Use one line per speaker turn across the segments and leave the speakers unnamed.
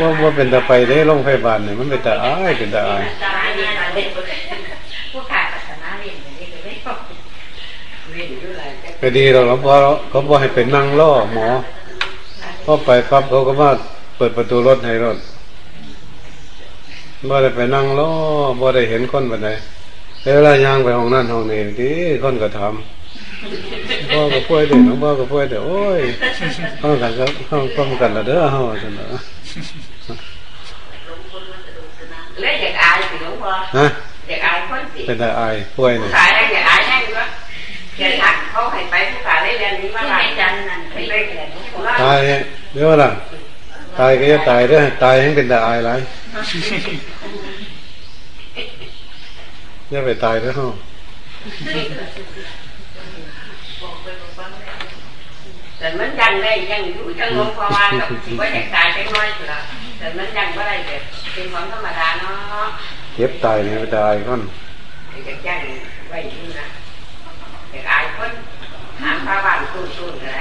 ว่าว่าเป็นตะไปได้ลงไฟบานเนี่ยมันเป็นตะอายเป็นตะอาย
ผู้ขาดศาสนาเรียนอย่างนี้ก็ไม่ชอบ
ก็ดีเราเพราะเขาบอกให้เป็นนั่งล่อหมอพอไปปั๊บเขาก็มาเปิดประตูรถให้รถบ่ได้ไปนั่งล้อบ่ได้เห็นคนบันไดเวลาย่างไปห้องนั่นห้องนี้ดีคนก็ทำ พ่อก็ป่วยเด็กน้องพ่อก็ป่วยเด็กโอ้ยห้องกันก็ห้องป้องกันละเด้อห้องจังเนาะ
เล่นอยากอายสิหลวงพ่อฮะอยากอายคนสิ
เป็นแต่อายป่วย
เนี่ยขายอยากอายแน่ก็เดี๋ยวทักเขาให้ไปผู้ขายได้เรียนนี้มาหลายจันนั่นให้ไป
ตายเดี๋ยวล่ะตายก็จะตายเด้อตายให้เป็นแต่อายไรอย่าไปตายเด้อ
แต่มันยังได้ยังอยู่จังลงพอวานกับสิว่าอยากตายจังน้อยละแต่มันยังว่าอะไรเด็ดเป็นของธรรมดาเนาะ
เจ็บตายเนี่ยตายคน
อยากยังไว้อยู่นะอยากอายคนหาพระบ้านตู้ตู้อะไร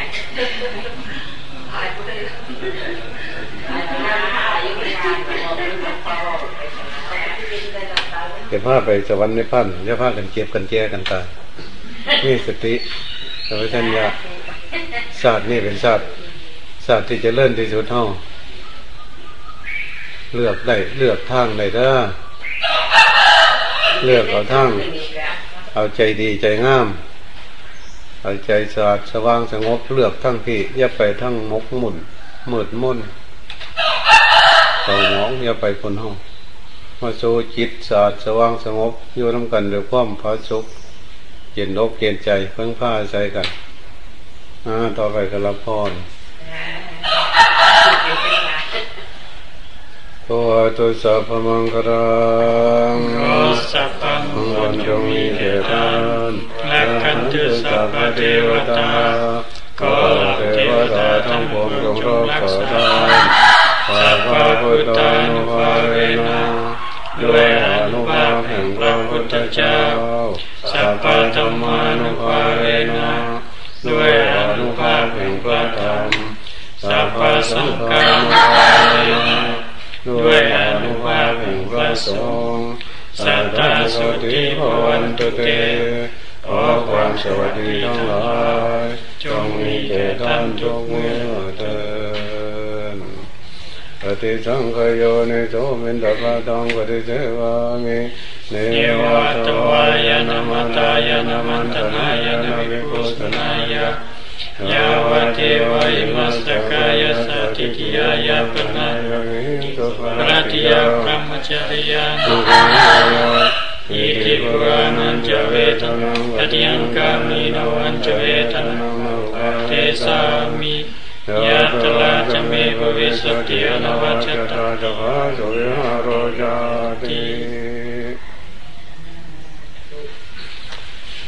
เก็บผ้าไปสวรรค์ในพันจะผ้ากันเก็บกันแก้กันตายนี่สติสัมปชัญญะ ศาตร์นี่เป็นศาตร์ศาตร์ที่จะเลื่อนที่สุดเท่าเลือกได้เลือกทางได้ด้าเลือกเอาทางเอาใจดีใจงาม เอาใจสะอาดสว่างสงบเลือกทั้งพี่อย่าไปทั้งมกมุ่นมืดมุ่นเศร้าหมองอย่าไปคนห้องมาโซจิตสะอาดสว่างสงบอยู่น้ำกันด้วยความพาสุขเย็นอกเย็นใจเพิ่งผ้าใจกัน อ่าต่อไปก็รับพรตัวตุสัพพมังครัง
สัพพังวัน
จงมีเดชาน
และขันตุสัพพเทวตาก็เทวตาทั้งปวงจงรักษาได้สัพพพุทธานุภาเวนะด้วยอนุภาพแห่งพระพุทธเจ้าสัพพธรรมานุภาเวนะ แห่งพระธรรมสัพพสังฆานุภาเวด้วยอนุภาพแห่งพระสงฆ์สัตตาสุติภวันตุเตขอความสวัสดีทั้งหลายจงมีแก่ท่านทุกเมื่อเถิดปฏิสังขโยนิโสมินตปะตังปฏิเสวามิเนวะตวายนมัตายนมันตนายนวิปุสนายะ ยาวะเทวะอิมัสตกายสัติทิยายาปนายปรติยาพรหมจริยานุอิทิปุรานันจเวทนังปฏิยังกามินวันจเวทนังโมเทสามิยะตลาจะเมภวิสติอนวัจตาจะวะสุยหโรจาติ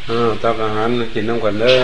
อ้าวตักอาหารกินน้ำกันเด้อ